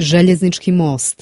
Željeznički most.